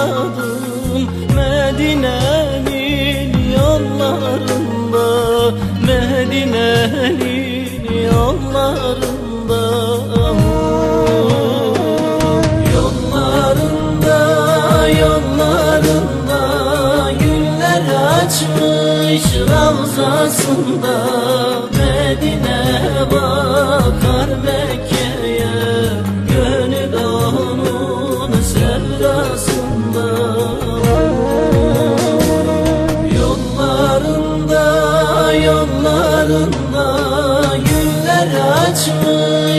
rastladım Medine'nin yollarında Medine'nin yollarında. Yollarında, yollarında Güller açmış Ravzasında Medine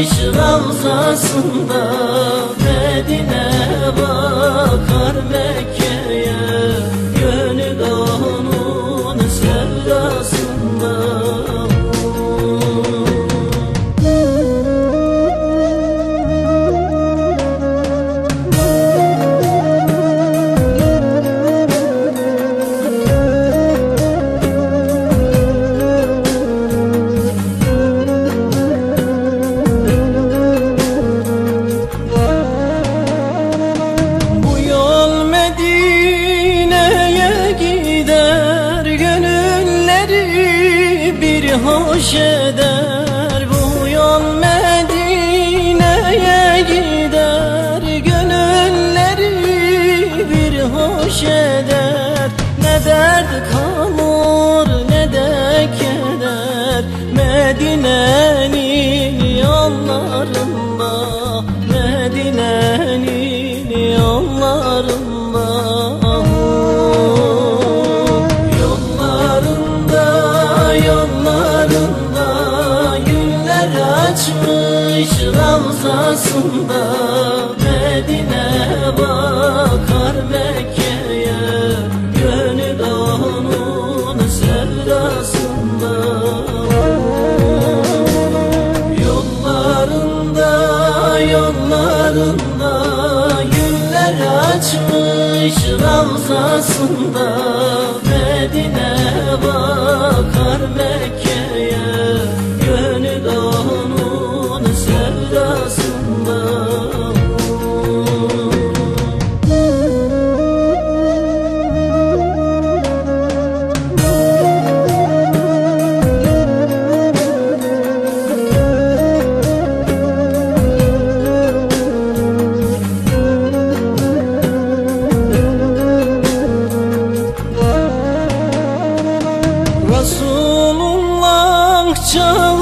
açmış ravzasında Medine bir hoş eder Bu yol Medine'ye gider. Gönülleri bir hoş eder. Ne dert kalır açmış ravzasında Medine bakar Mekke'ye. Gönül onun sevdasında. Yollarında, yollarında Güller açmış ravzasında Medine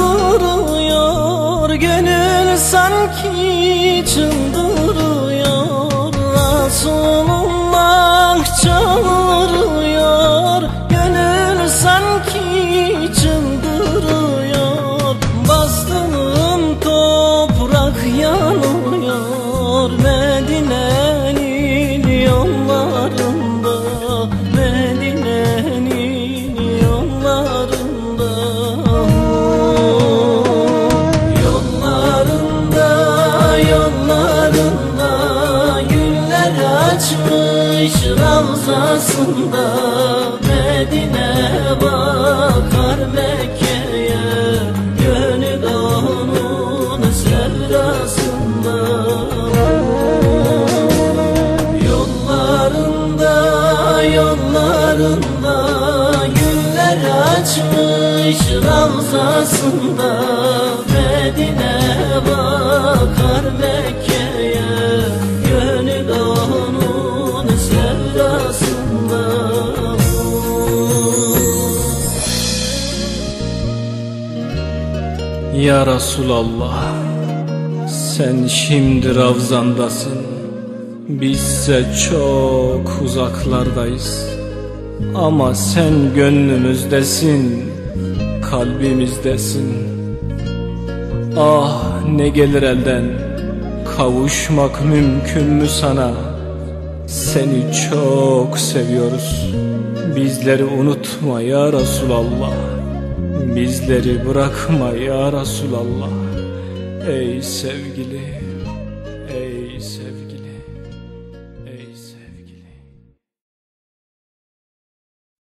çağırıyor Gönül sanki çıldırıyor. Resulullah çağırıyor Gönül sanki açmış ravzasında Medine bakar Mekke'ye. Gönül onun sevdasında Yollarında, yollarında Güller açmış ravzasında Medine Ya Resulallah Sen şimdi Ravzandasın. Bizse çok uzaklardayız. Ama sen gönlümüzdesin Kalbimizdesin. Ah ne gelir elden Kavuşmak mümkün mü sana? Seni çok seviyoruz. Bizleri unutma ya Resulallah Bizleri bırakma ya Resulallah. Ey sevgili